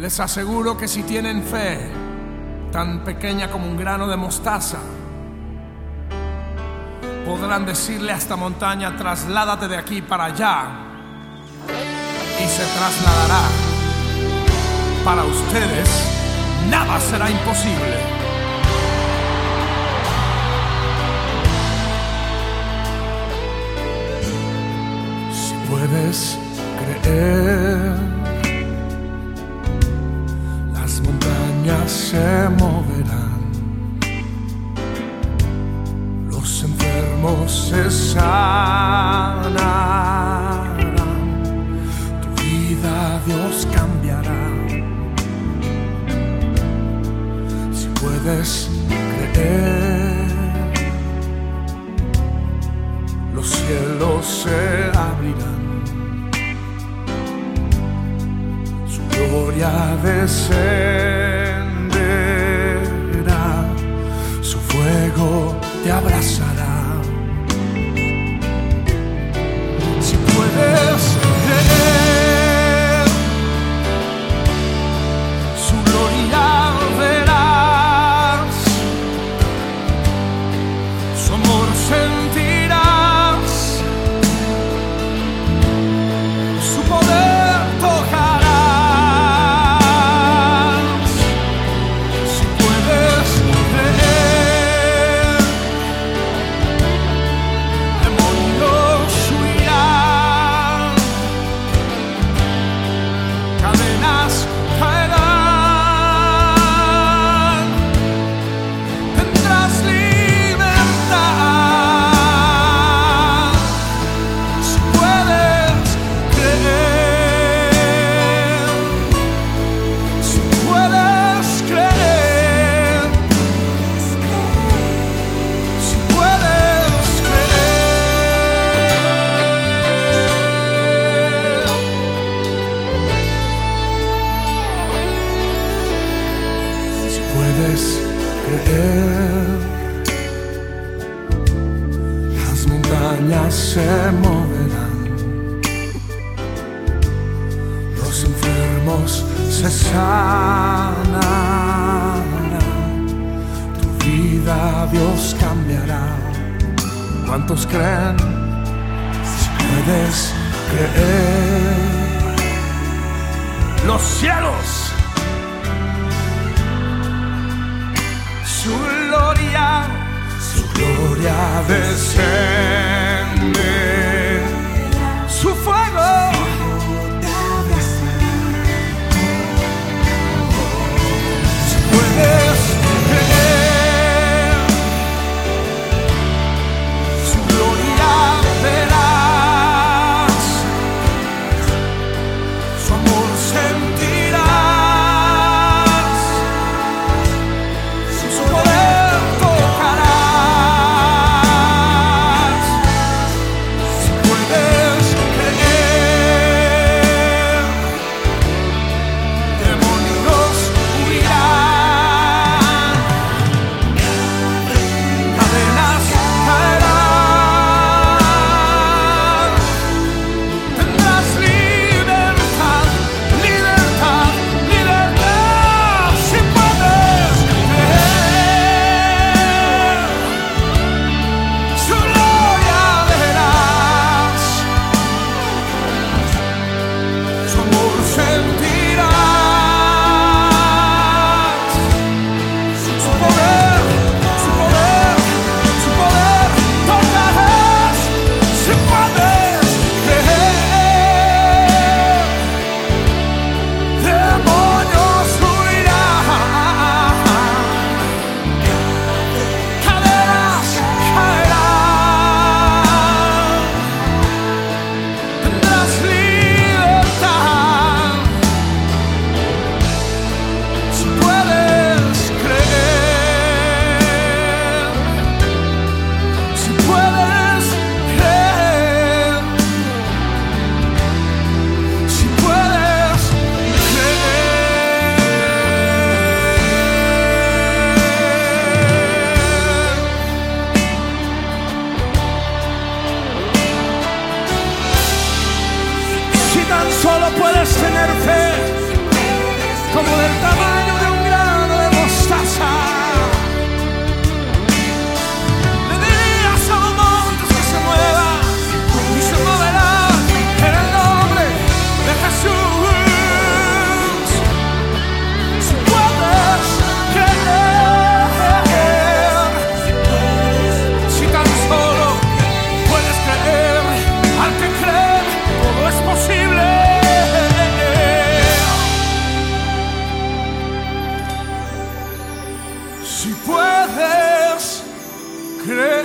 Les aseguro que si tienen fe, tan pequeña como un grano de mostaza, podrán decirle a esta montaña, trasládate de aquí para allá, y se trasladará. Para ustedes, nada será imposible. Si puedes moverán, los enfermos se sanarán, tu vida Dios cambiará. Si puedes creer, los cielos se abrirán. Gloria descenderá, abrazará. Si puedes creer, las montañas se moverán, los enfermos se sanarán, tu vida Dios cambiará. ¿Cuántos creen? Si puedes creer, los cielos su gloria, su gloria descende, puedes creer.